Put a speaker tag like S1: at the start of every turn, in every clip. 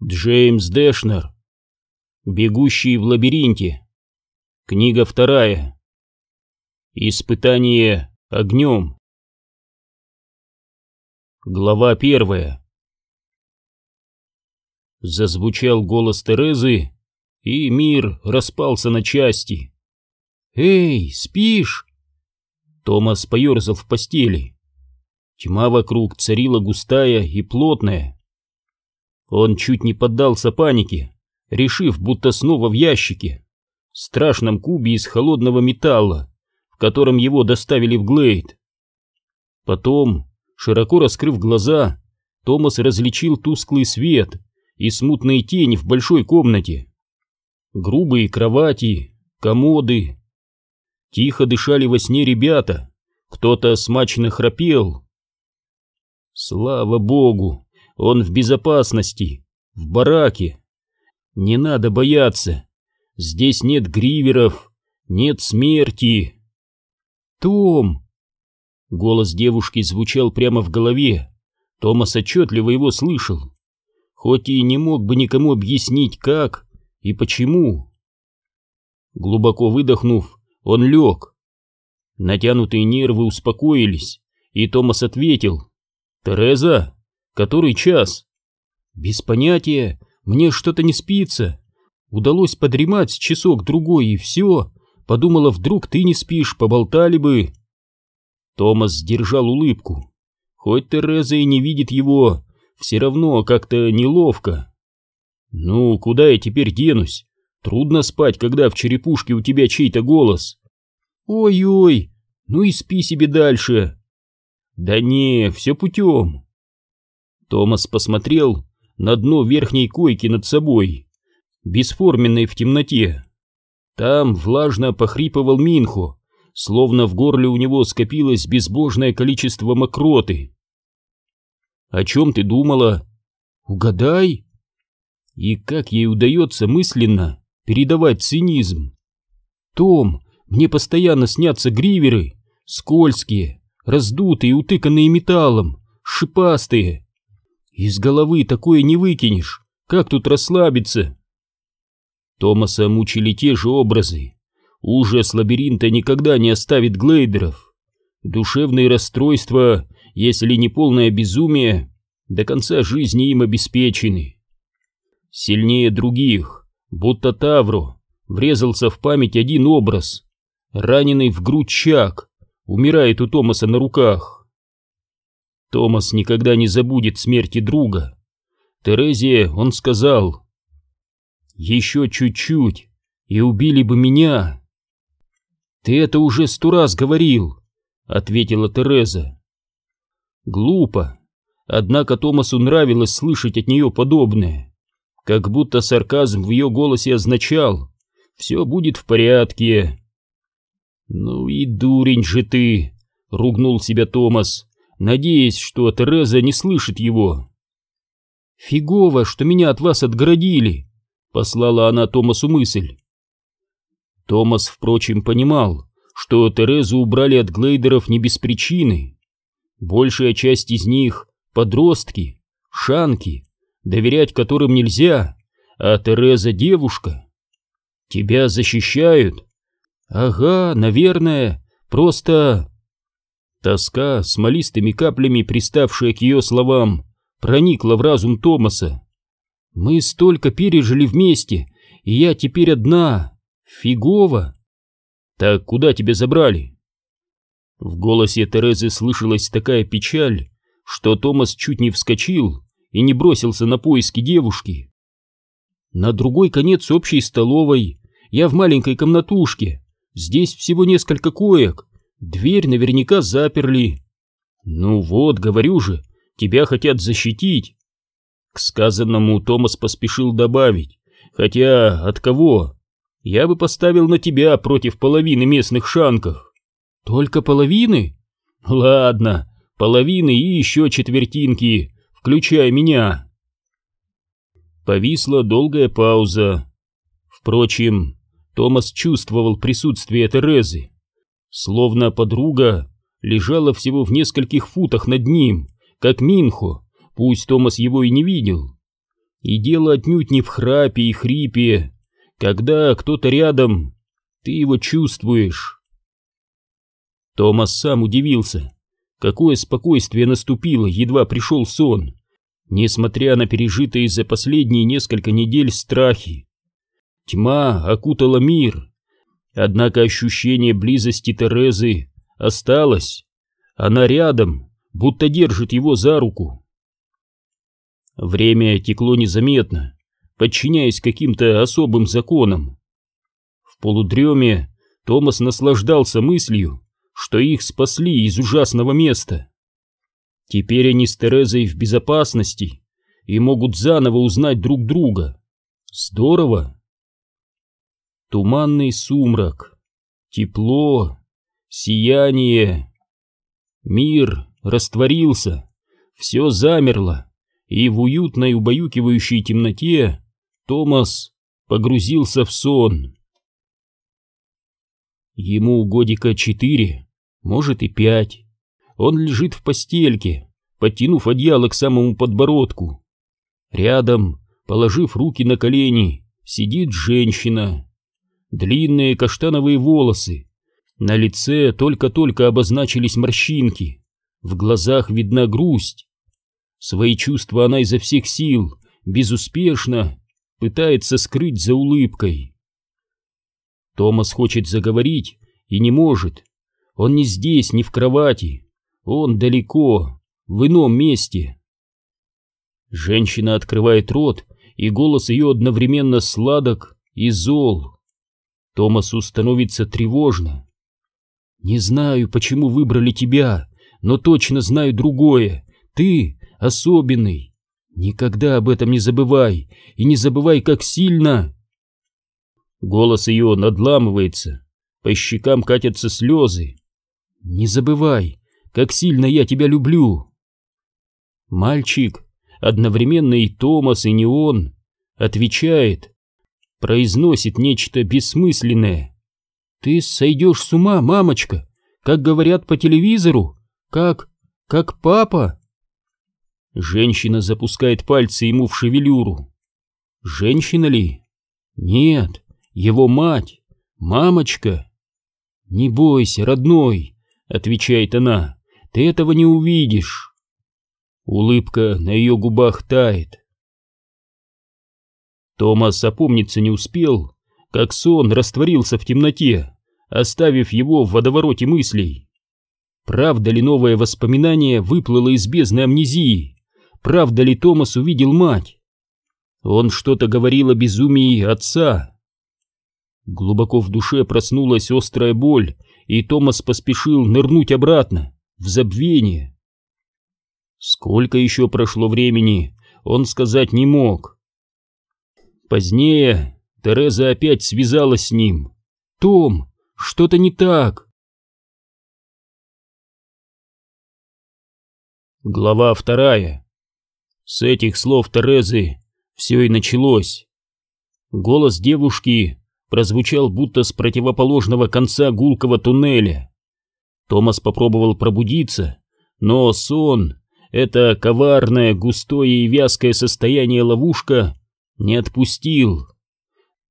S1: Джеймс Дэшнер. Бегущий в лабиринте. Книга вторая. Испытание огнем. Глава первая. Зазвучал голос Терезы, и мир распался на части. «Эй, спишь?» Томас поерзал в постели. Тьма вокруг царила густая и плотная. Он чуть не поддался панике, решив, будто снова в ящике, страшном кубе из холодного металла, в котором его доставили в Глейд. Потом, широко раскрыв глаза, Томас различил тусклый свет и смутные тени в большой комнате. Грубые кровати, комоды. Тихо дышали во сне ребята, кто-то смачно храпел. Слава богу, он в безопасности, в бараке. Не надо бояться. Здесь нет гриверов, нет смерти. Том! Голос девушки звучал прямо в голове. Томас отчетливо его слышал. Хоть и не мог бы никому объяснить, как и почему. Глубоко выдохнув, он лег. Натянутые нервы успокоились, и Томас ответил. «Тереза?» Который час? Без понятия, мне что-то не спится. Удалось подремать часок-другой, и все. Подумала, вдруг ты не спишь, поболтали бы. Томас сдержал улыбку. Хоть Тереза и не видит его, все равно как-то неловко. Ну, куда я теперь денусь? Трудно спать, когда в черепушке у тебя чей-то голос. Ой-ой, ну и спи себе дальше. Да не, все путем. Томас посмотрел на дно верхней койки над собой, бесформенной в темноте. Там влажно похрипывал Минхо, словно в горле у него скопилось безбожное количество мокроты. «О чем ты думала?» «Угадай!» И как ей удается мысленно передавать цинизм? «Том, мне постоянно снятся гриверы, скользкие, раздутые, утыканные металлом, шипастые, из головы такое не выкинешь. Как тут расслабиться? Томаса мучили те же образы. Ужас лабиринта никогда не оставит глейдеров. Душевные расстройства, если не полное безумие, до конца жизни им обеспечены. Сильнее других, будто Тавро, врезался в память один образ. Раненый в грудь Чак, умирает у Томаса на руках. Томас никогда не забудет смерти друга. Терезе он сказал, «Еще чуть-чуть, и убили бы меня». «Ты это уже сто раз говорил», — ответила Тереза. Глупо, однако Томасу нравилось слышать от нее подобное, как будто сарказм в ее голосе означал «все будет в порядке». «Ну и дурень же ты!» — ругнул себя Томас надеясь, что Тереза не слышит его. «Фигово, что меня от вас отгородили», — послала она Томасу мысль. Томас, впрочем, понимал, что Терезу убрали от глейдеров не без причины. Большая часть из них — подростки, шанки, доверять которым нельзя, а Тереза — девушка. Тебя защищают? Ага, наверное, просто... Тоска, смолистыми каплями приставшая к ее словам, проникла в разум Томаса. «Мы столько пережили вместе, и я теперь одна. Фигово!» «Так куда тебя забрали?» В голосе Терезы слышалась такая печаль, что Томас чуть не вскочил и не бросился на поиски девушки. «На другой конец общей столовой. Я в маленькой комнатушке. Здесь всего несколько коек. Дверь наверняка заперли. Ну вот, говорю же, тебя хотят защитить. К сказанному Томас поспешил добавить. Хотя от кого? Я бы поставил на тебя против половины местных шанков. Только половины? Ладно, половины и еще четвертинки, включая меня. Повисла долгая пауза. Впрочем, Томас чувствовал присутствие Терезы. Словно подруга лежала всего в нескольких футах над ним, как Минхо, пусть Томас его и не видел. И дело отнюдь не в храпе и хрипе. Когда кто-то рядом, ты его чувствуешь. Томас сам удивился, какое спокойствие наступило, едва пришел сон, несмотря на пережитые за последние несколько недель страхи. Тьма окутала мир, однако ощущение близости Терезы осталось. Она рядом, будто держит его за руку. Время текло незаметно, подчиняясь каким-то особым законам. В полудреме Томас наслаждался мыслью, что их спасли из ужасного места. Теперь они с Терезой в безопасности и могут заново узнать друг друга. Здорово! Туманный сумрак, тепло, сияние. Мир растворился, все замерло и в уютной убаюкивающей темноте Томас погрузился в сон. Ему годика четыре, может и пять. Он лежит в постельке, подтянув одеяло к самому подбородку. Рядом, положив руки на колени, сидит женщина. Длинные каштановые волосы, на лице только-только обозначились морщинки, в глазах видна грусть. Свои чувства она изо всех сил, безуспешно, пытается скрыть за улыбкой. Томас хочет заговорить и не может. Он не здесь, не в кровати. Он далеко, в ином месте. Женщина открывает рот, и голос ее одновременно сладок и зол. Томасу становится тревожно. «Не знаю, почему выбрали тебя, но точно знаю другое. Ты особенный. Никогда об этом не забывай, и не забывай, как сильно...» Голос ее надламывается, по щекам катятся слезы. «Не забывай, как сильно я тебя люблю!» Мальчик, одновременно и Томас, и не он, отвечает, произносит нечто бессмысленное. «Ты сойдешь с ума, мамочка, как говорят по телевизору, как... как папа!» Женщина запускает пальцы ему в шевелюру. Женщина ли? Нет, его мать, мамочка. «Не бойся, родной», — отвечает она, — «ты этого не увидишь». Улыбка на ее губах тает. Томас опомниться не успел, как сон растворился в темноте, оставив его в водовороте мыслей. Правда ли новое воспоминание выплыло из бездны амнезии? правда ли Томас увидел мать. Он что-то говорил о безумии отца. Глубоко в душе проснулась острая боль, и Томас поспешил нырнуть обратно, в забвение. Сколько еще прошло времени, он сказать не мог. Позднее Тереза опять связалась с ним. «Том, что-то не так!» Глава вторая с этих слов Терезы все и началось. Голос девушки прозвучал будто с противоположного конца гулкого туннеля. Томас попробовал пробудиться, но сон, это коварное, густое и вязкое состояние ловушка, не отпустил.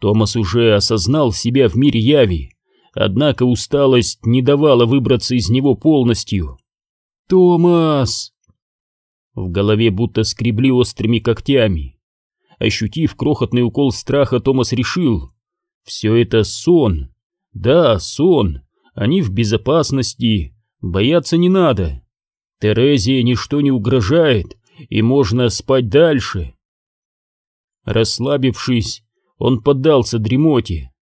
S1: Томас уже осознал себя в мире яви, однако усталость не давала выбраться из него полностью. «Томас!» В голове будто скребли острыми когтями. Ощутив крохотный укол страха, Томас решил. Все это сон. Да, сон. Они в безопасности. Бояться не надо. Терезе ничто не угрожает, и можно спать дальше. Расслабившись, он поддался дремоте.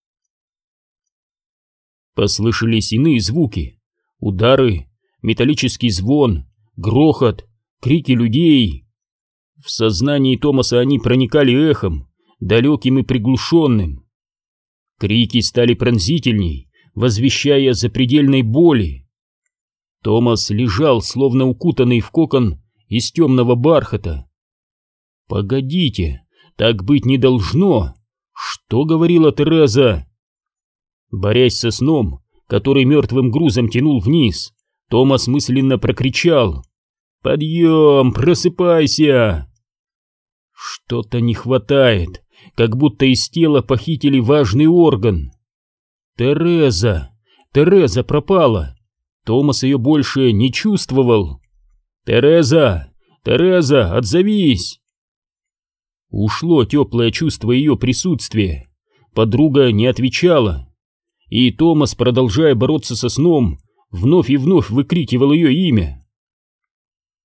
S1: Послышались иные звуки. Удары, металлический звон, грохот, крики людей. В сознании Томаса они проникали эхом, далеким и приглушенным. Крики стали пронзительней, возвещая о запредельной боли. Томас лежал, словно укутанный в кокон из темного бархата. «Погодите, так быть не должно!» Что говорила Тереза? Борясь со сном, который мертвым грузом тянул вниз, Томас мысленно прокричал. «Подъем, просыпайся!» Что-то не хватает, как будто из тела похитили важный орган. Тереза! Тереза пропала! Томас ее больше не чувствовал. «Тереза! Тереза, отзовись!» Ушло теплое чувство ее присутствия. Подруга не отвечала. И Томас, продолжая бороться со сном, вновь и вновь выкрикивал ее имя.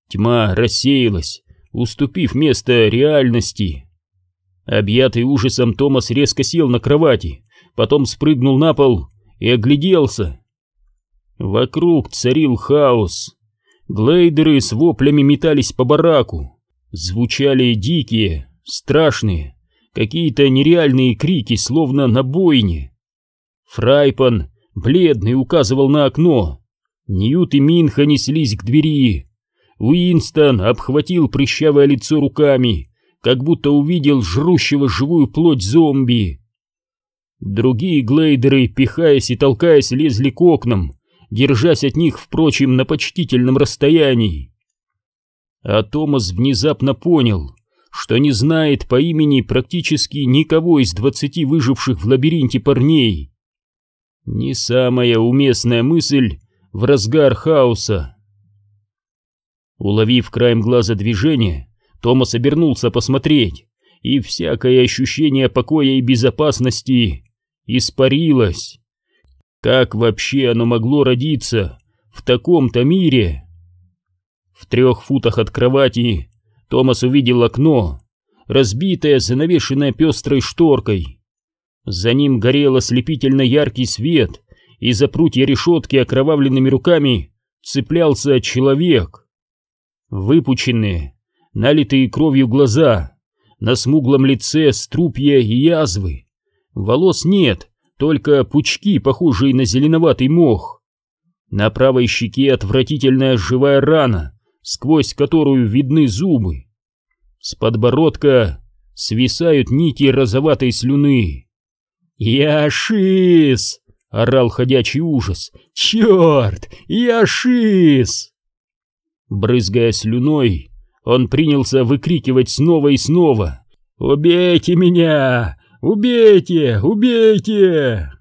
S1: Тьма рассеялась, уступив место реальности. Объятый ужасом, Томас резко сел на кровати, потом спрыгнул на пол и огляделся. Вокруг царил хаос. Глейдеры с воплями метались по бараку. Звучали дикие, страшные, какие-то нереальные крики, словно на бойне. Фрайпан, бледный, указывал на окно. Ньют и Минха неслись к двери. Уинстон обхватил прыщавое лицо руками, как будто увидел жрущего живую плоть зомби. Другие глейдеры, пихаясь и толкаясь, лезли к окнам, держась от них, впрочем, на почтительном расстоянии. А Томас внезапно понял, что не знает по имени практически никого из двадцати выживших в лабиринте парней. Не самая уместная мысль в разгар хаоса. Уловив краем глаза движение, Томас обернулся посмотреть, и всякое ощущение покоя и безопасности испарилось. Как вообще оно могло родиться в таком-то мире? В трех футах от кровати Томас увидел окно, разбитое, занавешенное пестрой шторкой. За ним горел ослепительно яркий свет, и за прутья решетки окровавленными руками цеплялся человек. Выпученные, налитые кровью глаза, на смуглом лице струпья и язвы. Волос нет, только пучки, похожие на зеленоватый мох. На правой щеке отвратительная живая рана, сквозь которую видны зубы. С подбородка свисают нити розоватой слюны. «Яшис!» — орал ходячий ужас. «Черт! Яшис!» Брызгая слюной, он принялся выкрикивать снова и снова. «Убейте меня! Убейте! Убейте!»